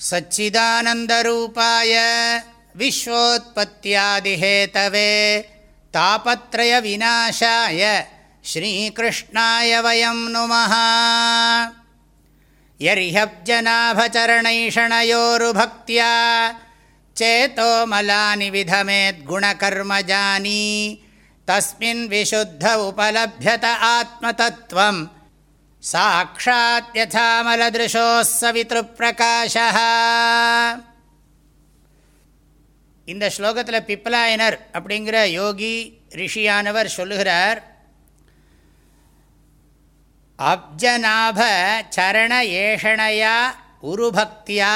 सच्चिदानन्दरूपाय विश्वोत्पत्त्यादिहेतवे तापत्रयविनाशाय श्रीकृष्णाय वयं नुमः। यर्ह्यब्जनाभचरणैषणयोरुभक्त्या चेतो मलानि विधमेद्गुणकर्मजानी। तस्मिन् विशुद्ध उपलभ्यत आत्मतत्त्वम् சாட்சாத்யதாமலதிருஷோः சவித்ருப்பிரகாஷः இந்த ஸ்லோகத்தில் பிப்லாயனர் அப்படிங்கிற யோகி ரிஷியானவர் சொல்லுகிறார் அப்ஜநாப சரண ஏஷணையா உருபக்தியா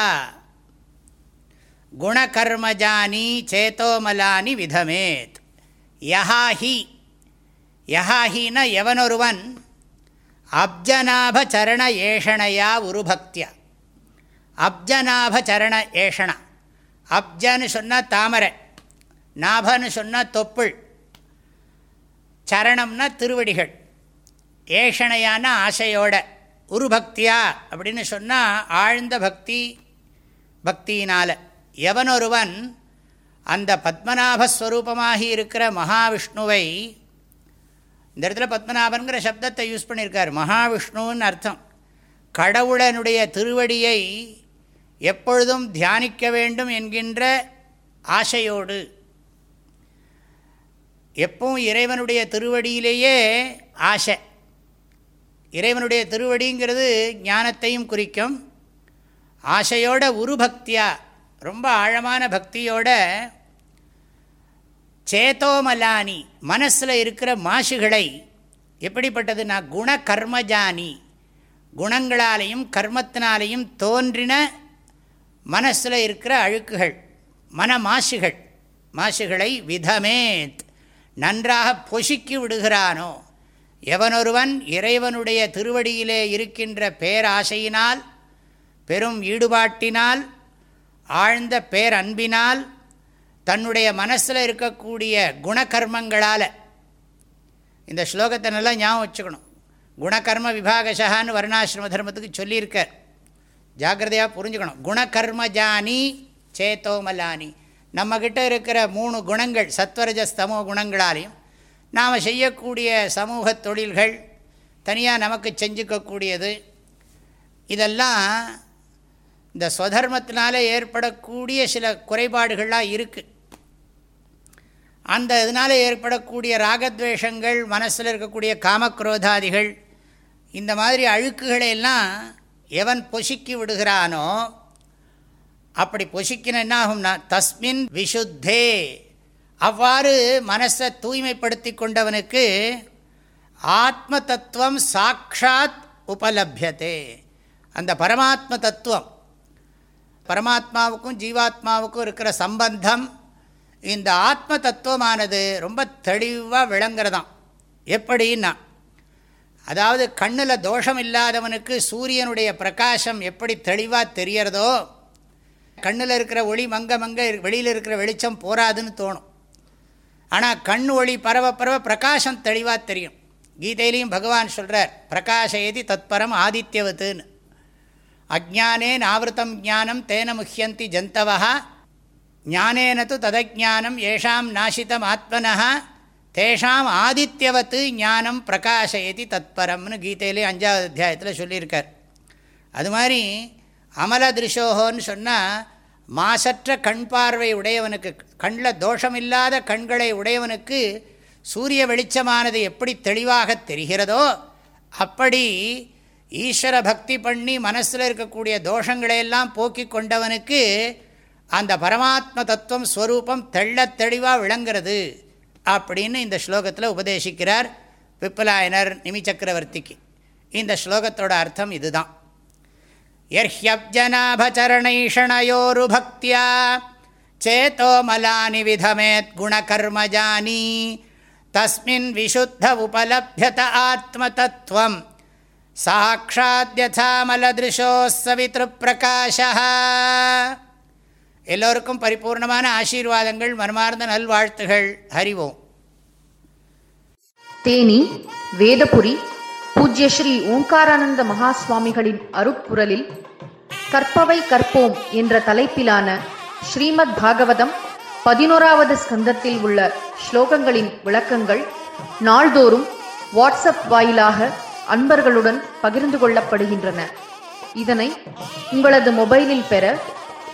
குணகர்மஜானி சேத்தோமலானி விதமேத் யஹாஹி யஹாஹின எவனொருவன் அப்ஜநாப சரண ஏஷணையா உருபக்தியா? அப்ஜநாப சரண ஏஷணா அப்ஜன்னு சொன்னால் தாமரை. நாபன்னு சொன்னால் தொப்புள். சரணம்னா திருவடிகள். ஏஷணையான ஆசையோட. உருபக்தியா அப்படின்னு சொன்னால் ஆழ்ந்த பக்தி பக்தியினால். எவனொருவன் அந்த பத்மநாபஸ்வரூபமாகி இருக்கிற மகாவிஷ்ணுவை இந்த இடத்துல பத்மநாபனுங்கிற சப்தத்தை யூஸ் பண்ணியிருக்கார். மகாவிஷ்ணுன்னு அர்த்தம். கடவுளனுடைய திருவடியை எப்பொழுதும் தியானிக்க வேண்டும் என்கின்ற ஆசையோடு. எப்பவும் இறைவனுடைய திருவடியிலேயே ஆசை. இறைவனுடைய திருவடிங்கிறது ஞானத்தையும் குறிக்கும். ஆசையோட உருபக்தியாக ரொம்ப ஆழமான பக்தியோட சேத்தோமலானி மனசில் இருக்கிற மாசுகளை எப்படிப்பட்டதுன்னா குண கர்மஜானி குணங்களாலேயும் கர்மத்தினாலேயும் தோன்றின மனசில் இருக்கிற அழுக்குகள் மன மாசுகள் மாசுகளை விதமேத் நன்றாக பொசுக்கி விடுகிறானோ? எவனொருவன் இறைவனுடைய திருவடியிலே இருக்கின்ற பேராசையினால் பெரும் ஈடுபாட்டினால் ஆழ்ந்த பேரன்பினால் தன்னுடைய மனசில் இருக்கக்கூடிய குணகர்மங்களால். இந்த ஸ்லோகத்தை நல்லா ஞாபகம் வச்சுக்கணும். குணகர்ம விபாகஷான்னு வர்ணாசிரம தர்மத்துக்கு சொல்லியிருக்கார். ஜாக்கிரதையாக புரிஞ்சுக்கணும். குணகர்ம ஜானி சேத்தோமலானி. நம்மக்கிட்ட இருக்கிற மூணு குணங்கள் சத்வரஜஸ்தமோ குணங்களாலையும் நாம் செய்யக்கூடிய சமூக தொழில்கள் தனியாக நமக்கு செஞ்சுக்கக்கூடியது இதெல்லாம் இந்த ஸ்வதர்மத்தினால ஏற்படக்கூடிய சில குறைபாடுகள்லாம் இருக்குது அந்த இதனால் ஏற்படக்கூடிய ராகத்வேஷங்கள் மனசில் இருக்கக்கூடிய காமக்ரோதாதிகள் இந்த மாதிரி அழுக்குகளை எல்லாம் எவன் பொசுக்கி விடுகிறானோ அப்படி பொசுக்கின என்ன ஆகும்னா தஸ்மின் விஷுத்தே அவ்வாறு மனசை தூய்மைப்படுத்தி கொண்டவனுக்கு ஆத்ம தத்துவம் சாட்சாத் உபலபியதே. அந்த பரமாத்ம தத்துவம் பரமாத்மாவுக்கும் ஜீவாத்மாவுக்கும் இருக்கிற சம்பந்தம் இந்த ஆத்ம தத்துவமானது ரொம்ப தெளிவாக விளங்குறதாம். எப்படின்னா அதாவது கண்ணில் தோஷம் இல்லாதவனுக்கு சூரியனுடைய பிரகாசம் எப்படி தெளிவாக தெரியறதோ கண்ணில் இருக்கிற ஒளி மங்க மங்க வெளியில் இருக்கிற வெளிச்சம் போராதுன்னு தோணும். ஆனால் கண் ஒளி பரவ பரவ பிரகாசம் தெளிவாக தெரியும். கீதையிலையும் பகவான் சொல்கிறார் பிரகாஷயதி தத்பரம் ஆதித்யவத்துன்னு அஜானே நாவிரதம் ஜானம் தேன முக்கியந்தி ஜந்தவா ஞானேன து ததஜானம் ஏஷாம் நாசிதம் ஆத்மனா தேஷாம் ஆதித்யவத்து ஞானம் பிரகாசயதி தத்பரம்னு கீதையிலே அஞ்சாவது அத்தியாயத்தில் சொல்லியிருக்கார். அது மாதிரி அமல திருஷோகோன்னு சொன்னால் மாசற்ற கண் பார்வை உடையவனுக்கு கண்ணில் தோஷமில்லாத கண்களை உடையவனுக்கு சூரிய வெளிச்சமானது எப்படி தெளிவாக தெரிகிறதோ அப்படி ஈஸ்வர பக்தி பண்ணி மனசில் இருக்கக்கூடிய தோஷங்களையெல்லாம் போக்கி கொண்டவனுக்கு அந்த பரமாத்ம தத்துவம் ஸ்வரூபம் தெள்ள தெளிவாக விளங்குறது அப்படின்னு இந்த ஸ்லோகத்தில் உபதேசிக்கிறார் பிப்பலாயனர் நிமி சக்கரவர்த்திக்கு இந்த ஸ்லோகத்தோட அர்த்தம் இதுதான். யர்ஹ்யப்ஜனாபச்சரணைஷணயோருபக்தியா சேத்தோமலானி விதமேத் குணகர்மஜானி தஸ்மின் விஷுத்த உபலபியத ஆத்ம தத்துவம் சாட்சாத்யதாமலதிருஷோசவித்ருப்பிரகாஷா எல்லோருக்கும் பரிபூர்ணமான ஆசீர்வாதங்கள் மனமார்ந்த நல்வாழ்த்துகள். ஹரிவோம். தேனி வேதபுரி பூஜ்ய ஸ்ரீ ஓங்காரானந்த மகா சுவாமிகளின் அருப்புரலில் கற்பவை கற்போம் என்ற தலைப்பிலான ஸ்ரீமத் பாகவதம் பதினோராவது ஸ்கந்தத்தில் உள்ள ஸ்லோகங்களின் விளக்கங்கள் நாள்தோறும் வாட்ஸ்அப் வாயிலாக அன்பர்களுடன் பகிர்ந்து கொள்ளப்படுகின்றன. இதனை உங்களது மொபைலில் பெற